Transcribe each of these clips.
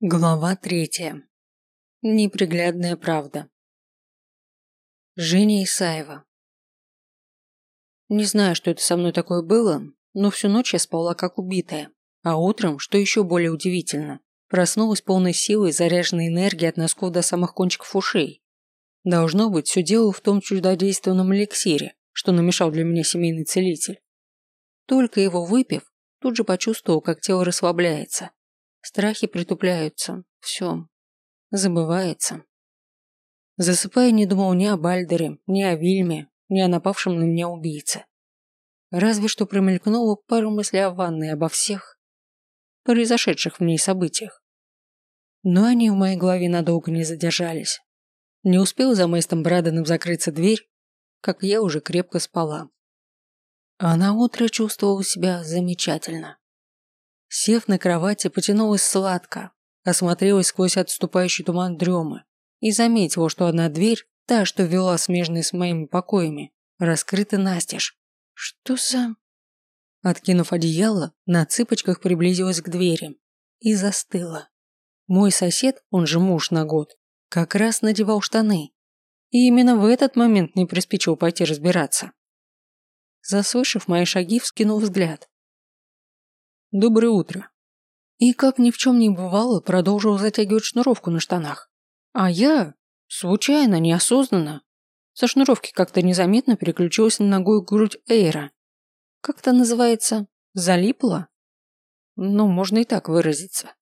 Глава третья. Неприглядная правда. Женя Исаева. Не знаю, что это со мной такое было, но всю ночь я спала как убитая, а утром, что еще более удивительно, проснулась полной силой, заряженной энергией от носков до самых кончиков ушей. Должно быть, все дело в том чудодейственном эликсире, что намешал для меня семейный целитель. Только его выпив, тут же почувствовал, как тело расслабляется Страхи притупляются. Все. Забывается. Засыпая, не думал ни о Бальдере, ни о Вильме, ни о напавшем на меня убийце. Разве что промелькнуло пару мыслей о ванной обо всех произошедших в ней событиях. Но они в моей голове надолго не задержались. Не успел за Мэйстом Браденом закрыться дверь, как я уже крепко спала. А на утро чувствовал себя замечательно. Сев на кровати, потянулась сладко, осмотрелась сквозь отступающий туман дремы и заметила, что одна дверь, та, что вела смежной с моими покоями, раскрыта настежь. Что за... Откинув одеяло, на цыпочках приблизилась к двери и застыла. Мой сосед, он же муж на год, как раз надевал штаны. И именно в этот момент не приспичил пойти разбираться. Заслышав мои шаги, вскинул взгляд. Доброе утро. И как ни в чем не бывало, продолжил затягивать шнуровку на штанах. А я, случайно, неосознанно, со шнуровки как-то незаметно переключилась на ногой грудь Эйра. Как это называется? Залипла? Ну, можно и так выразиться.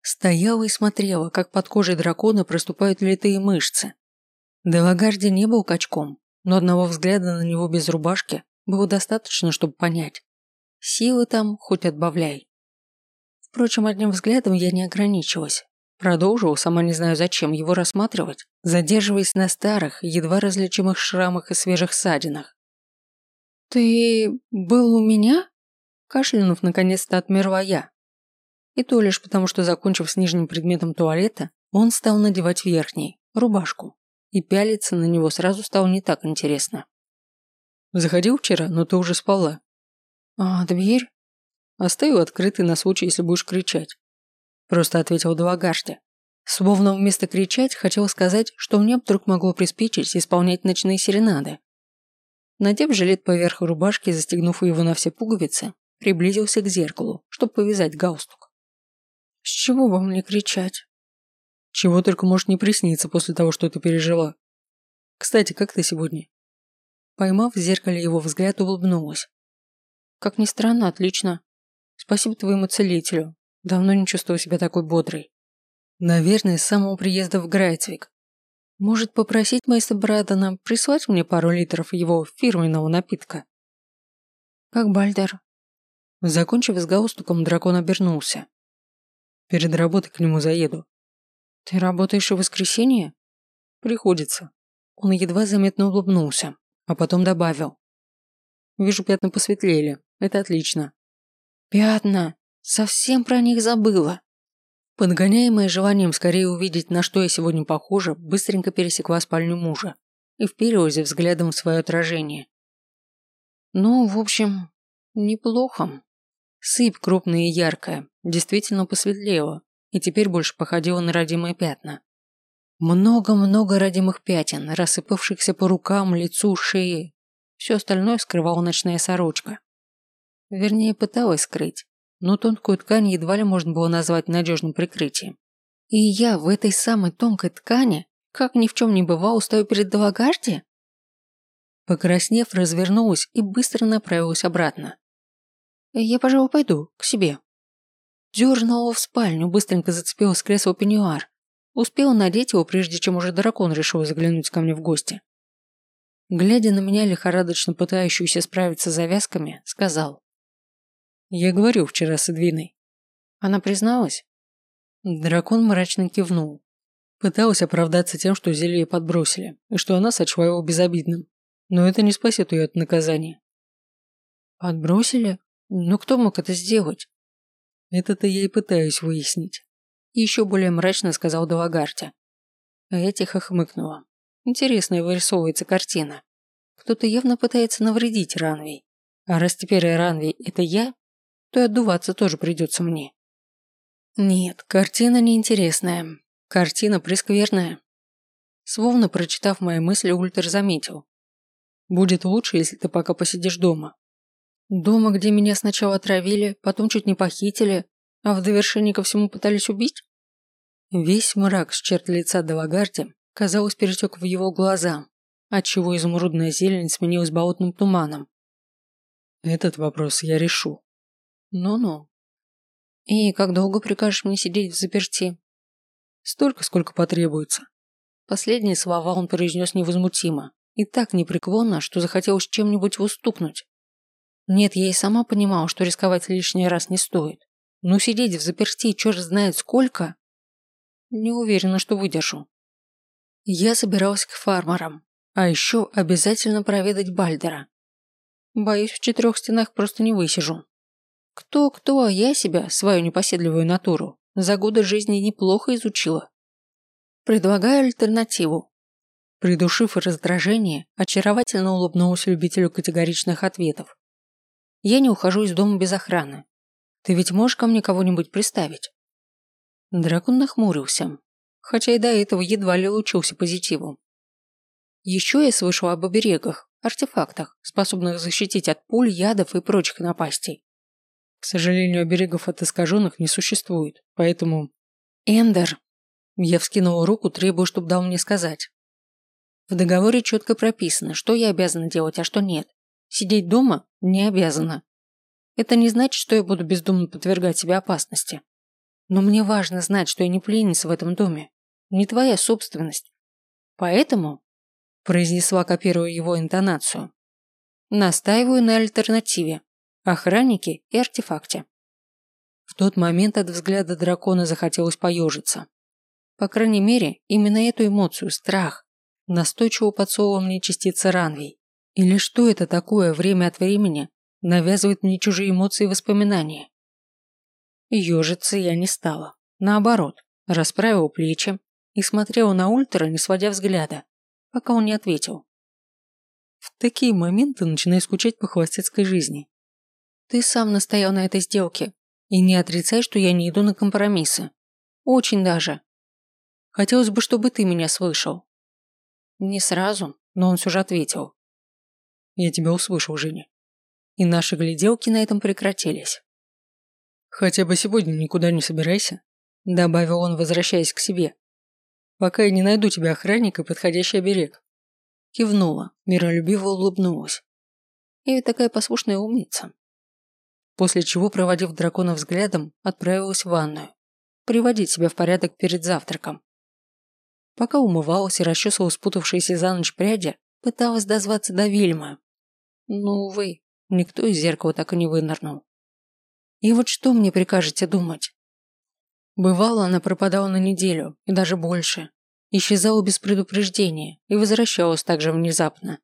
Стояла и смотрела, как под кожей дракона проступают литые мышцы. Делагарди не был качком, но одного взгляда на него без рубашки было достаточно, чтобы понять. Силы там хоть отбавляй. Впрочем, одним взглядом я не ограничилась. Продолжил, сама не знаю зачем, его рассматривать, задерживаясь на старых, едва различимых шрамах и свежих ссадинах. «Ты был у меня?» Кашлянув, наконец-то отмерла я. И то лишь потому, что, закончив с нижним предметом туалета, он стал надевать верхний, рубашку, и пялиться на него сразу стало не так интересно. «Заходил вчера, но ты уже спала», «А дверь?» «Оставил открытой на случай, если будешь кричать», – просто ответил Далагарти. Словно вместо кричать хотел сказать, что мне вдруг могло приспичить исполнять ночные серенады. Надев жилет поверх рубашки застегнув его на все пуговицы, приблизился к зеркалу, чтобы повязать галстук. «С чего бы мне кричать?» «Чего только может не присниться после того, что ты пережила. Кстати, как ты сегодня?» Поймав в зеркале его взгляд, улыбнулась. Как ни странно, отлично. Спасибо твоему целителю. Давно не чувствовал себя такой бодрой. Наверное, с самого приезда в Грайцвик. Может попросить мейстера Брэдена прислать мне пару литров его фирменного напитка? Как Бальдер? Закончив с галстуком, дракон обернулся. Перед работой к нему заеду. Ты работаешь в воскресенье? Приходится. Он едва заметно улыбнулся, а потом добавил. Вижу, пятна посветлели. Это отлично. Пятна. Совсем про них забыла. Подгоняемая желанием скорее увидеть, на что я сегодня похожа, быстренько пересекла спальню мужа и вперилась взглядом в свое отражение. Ну, в общем, неплохо. Сыпь крупная и яркая, действительно посветлела, и теперь больше походила на родимые пятна. Много-много родимых пятен, рассыпавшихся по рукам, лицу, шее. Все остальное скрывала ночная сорочка. Вернее, пыталась скрыть, но тонкую ткань едва ли можно было назвать надежным прикрытием. И я в этой самой тонкой ткани, как ни в чем не бывало, стою перед Далагарди? Покраснев, развернулась и быстро направилась обратно. Я, пожалуй, пойду к себе. Дернула в спальню, быстренько зацепила с кресла пеньюар. Успела надеть его, прежде чем уже дракон решил заглянуть ко мне в гости. Глядя на меня, лихорадочно пытающуюся справиться с завязками, сказал. Я говорил вчера с Эдвиной. Она призналась? Дракон мрачно кивнул. Пыталась оправдаться тем, что зелье подбросили, и что она сочла его безобидным. Но это не спасет ее от наказания. Подбросили? Но кто мог это сделать? Это-то я и пытаюсь выяснить. И еще более мрачно сказал Далагарте. А я тихо хмыкнула. Интересная вырисовывается картина. Кто-то явно пытается навредить Ранвей. А раз теперь Ранвей – это я, то и отдуваться тоже придется мне. Нет, картина неинтересная. Картина прескверная. Словно прочитав мои мысли, Ультер заметил. Будет лучше, если ты пока посидишь дома. Дома, где меня сначала отравили, потом чуть не похитили, а в довершении ко всему пытались убить? Весь мрак с черт лица Делагарди, казалось, перетек в его глаза, отчего изумрудная зелень сменилась болотным туманом. Этот вопрос я решу. Ну-ну. И как долго прикажешь мне сидеть в заперти? Столько, сколько потребуется. Последние слова он произнес невозмутимо и так непреклонно, что захотелось чем-нибудь уступнуть. Нет, я и сама понимала, что рисковать лишний раз не стоит. Но сидеть в заперти черт знает сколько... Не уверена, что выдержу. Я собиралась к фармерам, а еще обязательно проведать Бальдера. Боюсь, в четырех стенах просто не высижу. Кто-кто, а я себя, свою непоседливую натуру, за годы жизни неплохо изучила. Предлагаю альтернативу. Придушив раздражение, очаровательно улыбнулся любителю категоричных ответов. Я не ухожу из дома без охраны. Ты ведь можешь ко мне кого-нибудь приставить? Дракон нахмурился, хотя и до этого едва ли лучился позитивом. Еще я слышал об оберегах, артефактах, способных защитить от пуль, ядов и прочих напастей. К сожалению, оберегов от искаженных не существует, поэтому... Эндер, я вскинула руку, требуя, чтобы дал мне сказать. В договоре четко прописано, что я обязана делать, а что нет. Сидеть дома не обязана. Это не значит, что я буду бездумно подвергать себе опасности. Но мне важно знать, что я не пленница в этом доме. Не твоя собственность. Поэтому, произнесла, копируя его интонацию, настаиваю на альтернативе. Охраннике и артефакте. В тот момент от взгляда дракона захотелось поежиться. По крайней мере, именно эту эмоцию, страх, настойчиво подсовывал мне частица ранвей. Или что это такое время от времени навязывает мне чужие эмоции и воспоминания? Ежиться я не стала. Наоборот, расправила плечи и смотрела на Ультра, не сводя взгляда, пока он не ответил. В такие моменты начинаю скучать по холостяцкой жизни. Ты сам настоял на этой сделке, и не отрицай, что я не иду на компромиссы. Очень даже. Хотелось бы, чтобы ты меня слышал. Не сразу, но он все же ответил. Я тебя услышал, Женя. И наши гляделки на этом прекратились. Хотя бы сегодня никуда не собирайся, добавил он, возвращаясь к себе. Пока я не найду тебе охранника и подходящий оберег. Кивнула, миролюбиво улыбнулась. Я ведь такая послушная умница. После чего, проводив дракона взглядом, отправилась в ванную. Приводить себя в порядок перед завтраком. Пока умывалась и расчесывала спутавшиеся за ночь пряди, пыталась дозваться до Вильмы. Но, увы, никто из зеркала так и не вынырнул. И вот что мне прикажете думать? Бывало, она пропадала на неделю, и даже больше. Исчезала без предупреждения и возвращалась также внезапно.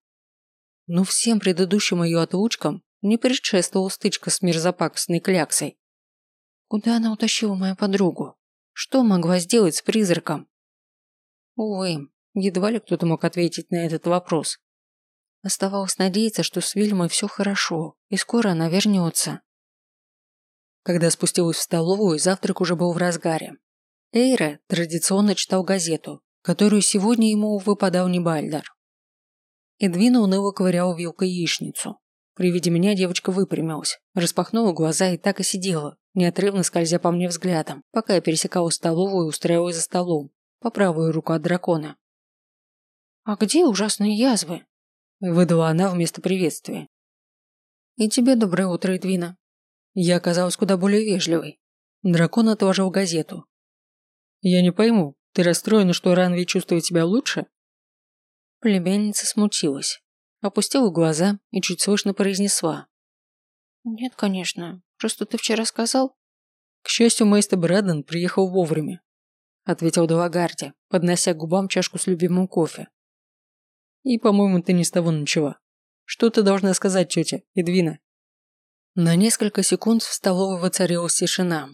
Но всем предыдущим ее отлучкам не предшествовала стычка с мерзопакостной кляксой. Куда она утащила мою подругу? Что могла сделать с призраком? Увы, едва ли кто-то мог ответить на этот вопрос. Оставалось надеяться, что с Вильмой все хорошо, и скоро она вернется. Когда спустилась в столовую, завтрак уже был в разгаре. Эйре традиционно читал газету, которую сегодня ему выпадал не Бальдер. Эдвина уныло ковыряла вилкой яичницу. При виде меня девочка выпрямилась, распахнула глаза и так и сидела, неотрывно скользя по мне взглядом, пока я пересекала столовую и устраивалась за столом, по правую руку от дракона. «А где ужасные язвы?» – выдала она вместо приветствия. «И тебе доброе утро, Эдвина». Я оказалась куда более вежливой. Дракон отложил газету. «Я не пойму, ты расстроена, что Ранви чувствует себя лучше?» Племянница смутилась, опустила глаза и чуть слышно произнесла. «Нет, конечно. Просто ты вчера сказал...» К счастью, Мейстер Брэдден приехал вовремя ответил Делагарди, поднося к губам чашку с любимым кофе. И, по-моему, ты не с того начала. Что ты должна сказать, тетя, Эдвина? На несколько секунд в столовой воцарилась тишина.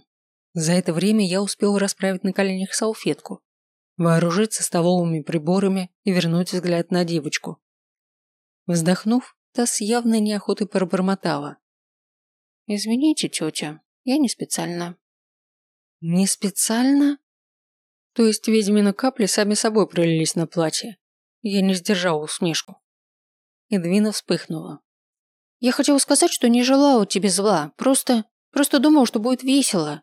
За это время я успел расправить на коленях салфетку, вооружиться столовыми приборами и вернуть взгляд на девочку. Вздохнув, та с явной неохотой пробормотала. «Извините, тетя, я не специально». Не специально? То есть ведьмины капли сами собой пролились на платье. Я не сдержала усмешку. Эдвина вспыхнула. Я хотела сказать, что не желала тебе зла, просто... просто думала, что будет весело.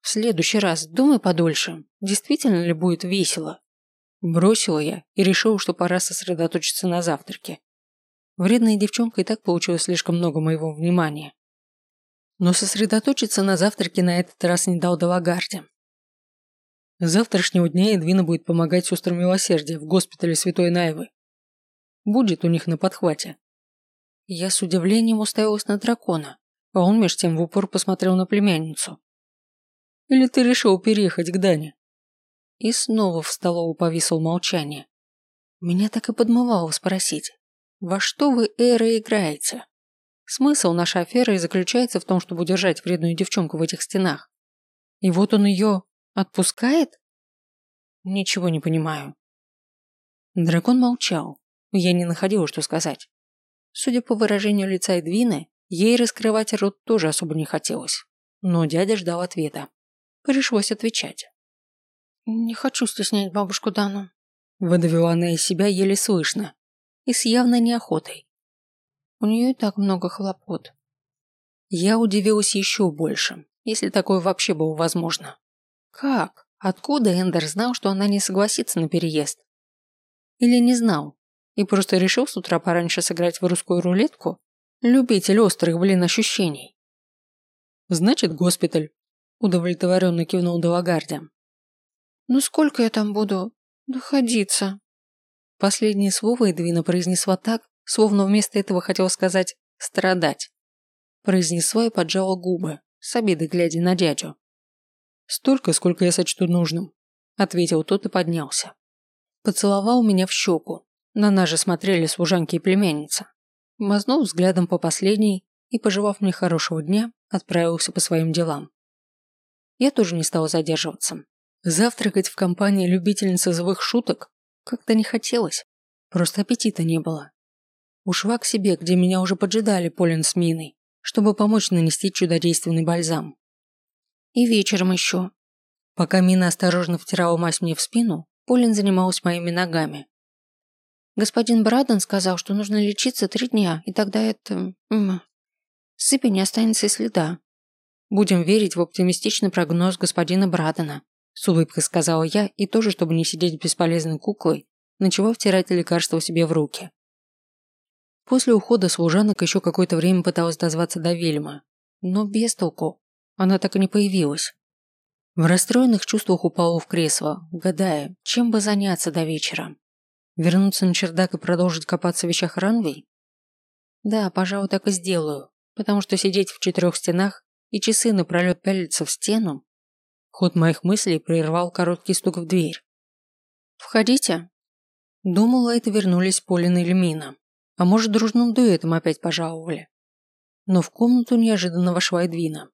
В следующий раз думай подольше, действительно ли будет весело. Бросила я и решила, что пора сосредоточиться на завтраке. Вредная девчонка и так получила слишком много моего внимания. Но сосредоточиться на завтраке на этот раз не дал Далагарде. С завтрашнего дня Эдвина будет помогать сестрам милосердия в госпитале Святой Найвы. Будет у них на подхвате. Я с удивлением уставилась на дракона, а он меж тем в упор посмотрел на племянницу. «Или ты решил переехать к Дане?» И снова в столовую повисло молчание. Меня так и подмывало спросить, во что вы, Эра, играете? Смысл нашей аферы заключается в том, чтобы удержать вредную девчонку в этих стенах. И вот он ее отпускает? Ничего не понимаю. Дракон молчал. Я не находила, что сказать. Судя по выражению лица Эдвины, ей раскрывать рот тоже особо не хотелось. Но дядя ждал ответа. Пришлось отвечать. «Не хочу стеснять бабушку Дану», – выдавила она из себя еле слышно и с явной неохотой. У нее и так много хлопот. Я удивилась еще больше, если такое вообще было возможно. Как? Откуда Эндер знал, что она не согласится на переезд? Или не знал, и просто решил с утра пораньше сыграть в русскую рулетку? Любитель острых, блин, ощущений. Значит, госпиталь. Удовлетворенно кивнул Далагарди. Ну сколько я там буду находиться? Последнее слово Эдвина произнесла так, словно вместо этого хотела сказать «страдать». Произнесла и поджала губы, с обидой глядя на дядю. «Столько, сколько я сочту нужным», – ответил тот и поднялся. Поцеловал меня в щеку, на нас же смотрели служанки и племянница. Мазнул взглядом по последней и, пожелав мне хорошего дня, отправился по своим делам. Я тоже не стал задерживаться. Завтракать в компании любительницы злых шуток как-то не хотелось. Просто аппетита не было. Ушла к себе, где меня уже поджидали Полин с Миной, чтобы помочь нанести чудодейственный бальзам. И вечером еще. Пока Мина осторожно втирала мазь мне в спину, Полин занималась моими ногами, Господин Браден сказал, что нужно лечиться три дня, и тогда это... Сыпи не останется и следа. Будем верить в оптимистичный прогноз господина Брадена. С улыбкой сказала я, и тоже, чтобы не сидеть бесполезной куклой, начала втирать лекарство себе в руки. После ухода служанок еще какое-то время пыталась дозваться до Вильма, но без толку. Она так и не появилась. В расстроенных чувствах упала в кресло, гадая, чем бы заняться до вечера. Вернуться на чердак и продолжить копаться в вещах Ранвей? Да, пожалуй, так и сделаю, потому что сидеть в четырех стенах и часы напролет пялиться в стену... Ход моих мыслей прервал короткий стук в дверь. «Входите». Думала, это вернулись Полина и Лемина. А может, дружным дуэтом опять пожаловали. Но в комнату неожиданно вошла Эдвина.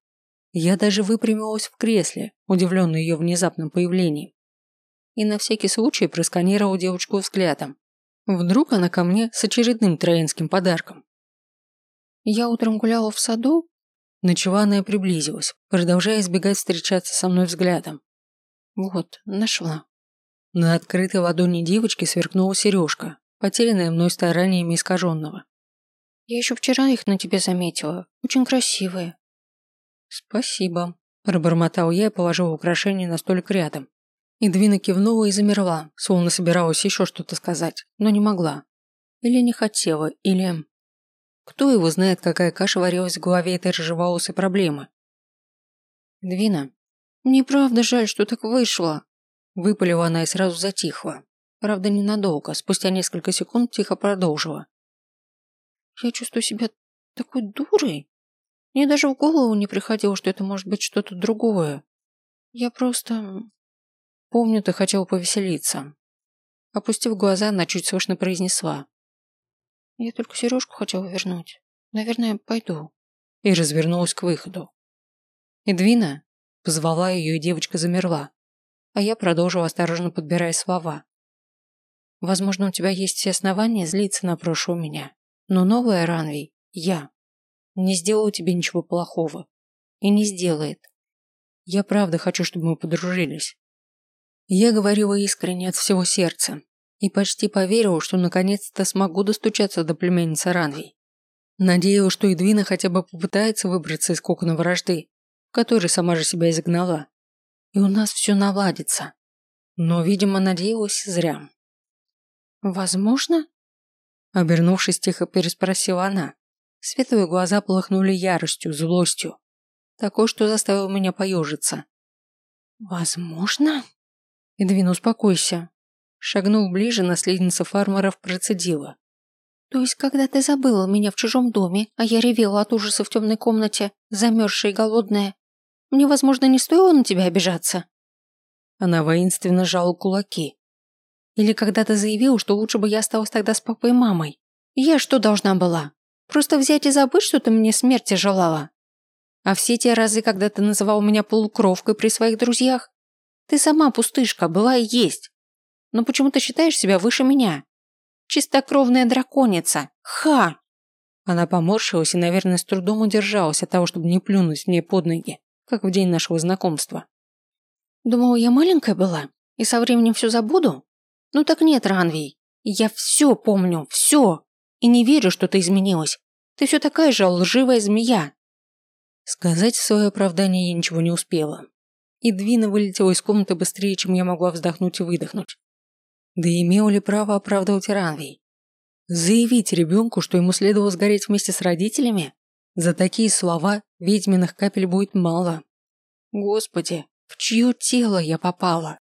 Я даже выпрямилась в кресле, удивленная ее внезапным появлением и на всякий случай просканировал девочку взглядом. Вдруг она ко мне с очередным троянским подарком. «Я утром гуляла в саду?» И приблизилась, продолжая избегать встречаться со мной взглядом. «Вот, нашла». На открытой ладони девочки сверкнула сережка, потерянная мной стараниями искаженного. «Я еще вчера их на тебе заметила. Очень красивые». «Спасибо», – пробормотал я и положил украшение на столик рядом. Идвина кивнула и замерла, словно собиралась еще что-то сказать, но не могла. Или не хотела, или... Кто его знает, какая каша варилась в голове этой рыжеволосой проблемы? Двина. Мне правда жаль, что так вышло. Выпалила она и сразу затихла. Правда, ненадолго. Спустя несколько секунд тихо продолжила. Я чувствую себя такой дурой. Мне даже в голову не приходило, что это может быть что-то другое. Я просто... Помню, ты хотел повеселиться. Опустив глаза, она чуть слышно произнесла. Я только сережку хотела вернуть. Наверное, пойду. И развернулась к выходу. Эдвина позвала ее, и девочка замерла. А я продолжила осторожно подбирая слова. Возможно, у тебя есть все основания злиться на прошлое меня. Но новая Ранвей, я, не сделаю тебе ничего плохого. И не сделает. Я правда хочу, чтобы мы подружились. Я говорила искренне от всего сердца и почти поверила, что наконец-то смогу достучаться до племянницы Ранвей. Надеялась, что Эдвина хотя бы попытается выбраться из кокона вражды, в который сама же себя изгнала. И у нас все наладится. Но, видимо, надеялась зря. «Возможно?» Обернувшись, тихо переспросила она. Светлые глаза полыхнули яростью, злостью. Такой, что заставил меня поежиться. «Возможно?» Эдвин, успокойся. Шагнув ближе, наследница фармеров процедила. То есть, когда ты забыла меня в чужом доме, а я ревела от ужаса в темной комнате, замерзшая и голодная, мне, возможно, не стоило на тебя обижаться?» Она воинственно сжала кулаки. «Или когда ты заявил, что лучше бы я осталась тогда с папой и мамой? Я что должна была? Просто взять и забыть, что ты мне смерти желала? А все те разы, когда ты называл меня полукровкой при своих друзьях? Ты сама пустышка, была и есть. Но почему ты считаешь себя выше меня? Чистокровная драконица. Ха!» Она поморщилась и, наверное, с трудом удержалась от того, чтобы не плюнуть мне под ноги, как в день нашего знакомства. «Думала, я маленькая была, и со временем все забуду? Ну так нет, Ранвей. Я все помню, все. И не верю, что ты изменилась. Ты все такая же лживая змея». Сказать свое оправдание я ничего не успела. И Двина вылетела из комнаты быстрее, чем я могла вздохнуть и выдохнуть. Да имел ли право оправдывать Ранвей? Заявить ребенку, что ему следовало сгореть вместе с родителями? За такие слова ведьминых капель будет мало. Господи, в чье тело я попала?